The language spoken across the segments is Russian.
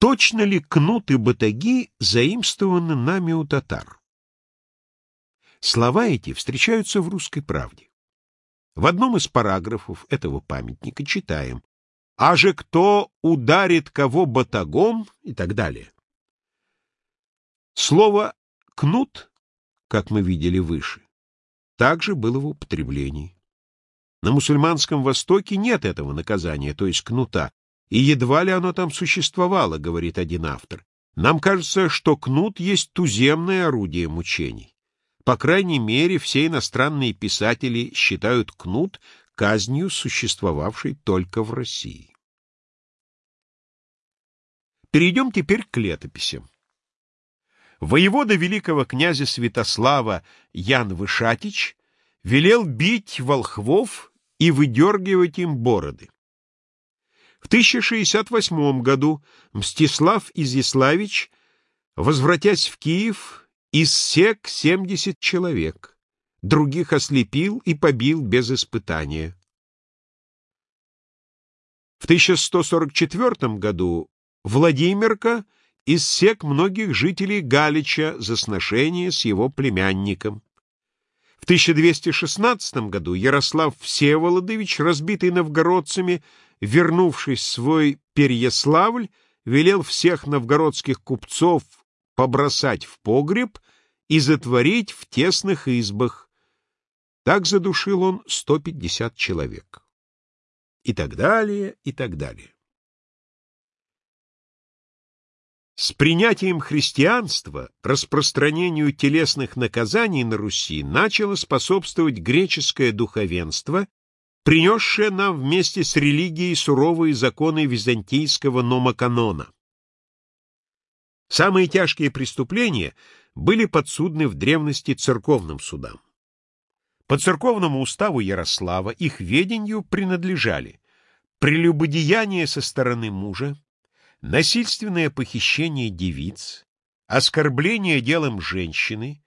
Точно ли кнут и батаги заимствованы нами у татар? Слова эти встречаются в «Русской правде». В одном из параграфов этого памятника читаем «А же кто ударит кого батагом» и так далее. Слово «кнут», как мы видели выше, также было в употреблении. На мусульманском Востоке нет этого наказания, то есть кнута, и едва ли оно там существовало, говорит один автор. Нам кажется, что кнут есть туземное орудие мучений. По крайней мере, все иностранные писатели считают кнут казнью, существовавшей только в России. Перейдем теперь к летописям. Воевода великого князя Святослава Ян Вышатич велел бить волхвов и выдергивать им бороды. В 1068 году Мстислав Изяславич, возвратясь в Киев, иссек 70 человек, других ослепил и побил без испытания. В 1144 году Владимирка — иссек многих жителей Галича за сношение с его племянником. В 1216 году Ярослав Всеволодович, разбитый новгородцами, вернувшись в свой Переяславль, велел всех новгородских купцов побросать в погреб и затворить в тесных избах. Так задушил он 150 человек. И так далее, и так далее. С принятием христианства распространению телесных наказаний на Руси начало способствовать греческое духовенство, принесшее нам вместе с религией суровые законы византийского номоканона. Самые тяжкие преступления были подсудны в древности церковным судам. По церковному уставу Ярослава их ведению принадлежали прелюбодеяние со стороны мужа, насильственное похищение девиц, оскорбление делом женщины,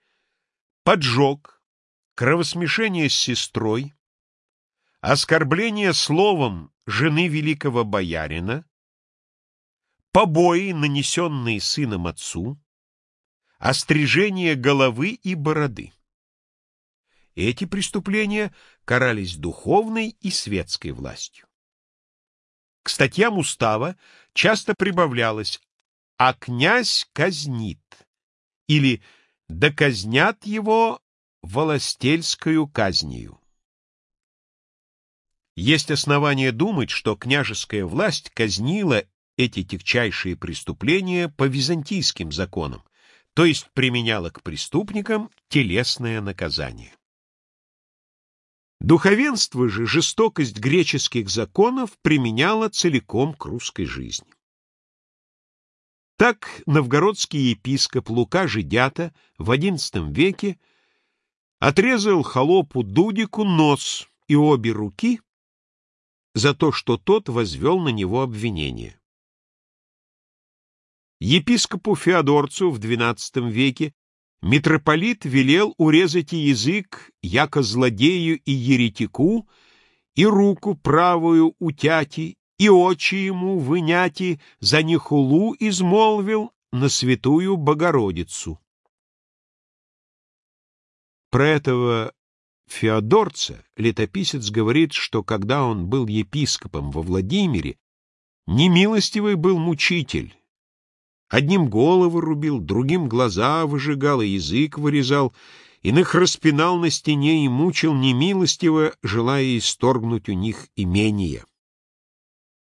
поджог, кровосмешение с сестрой, оскорбление словом жены великого боярина, побои, нанесенные сыном отцу, острижение головы и бороды. Эти преступления карались духовной и светской властью. К статьям устава часто прибавлялось «а князь казнит» или «доказнят его волостельскую казнью». Есть основания думать, что княжеская власть казнила эти тягчайшие преступления по византийским законам, то есть применяла к преступникам телесное наказание. Духовенство же жестокость греческих законов применяло целиком к русской жизни. Так новгородский епископ Лука Жидята в XI веке отрезал холопу Дудику нос и обе руки за то, что тот возвел на него обвинение. Епископу Феодорцу в XII веке митрополит велел урезать язык, яко злодею и еретику, и руку правую утяти, и очи ему выняти, за нехулу измолвил на святую Богородицу. Про этого Феодорца летописец говорит, что когда он был епископом во Владимире, немилостивый был мучитель, Одним голову рубил, другим глаза выжигал и язык вырезал, иных распинал на стене и мучил немилостиво, желая исторгнуть у них имение.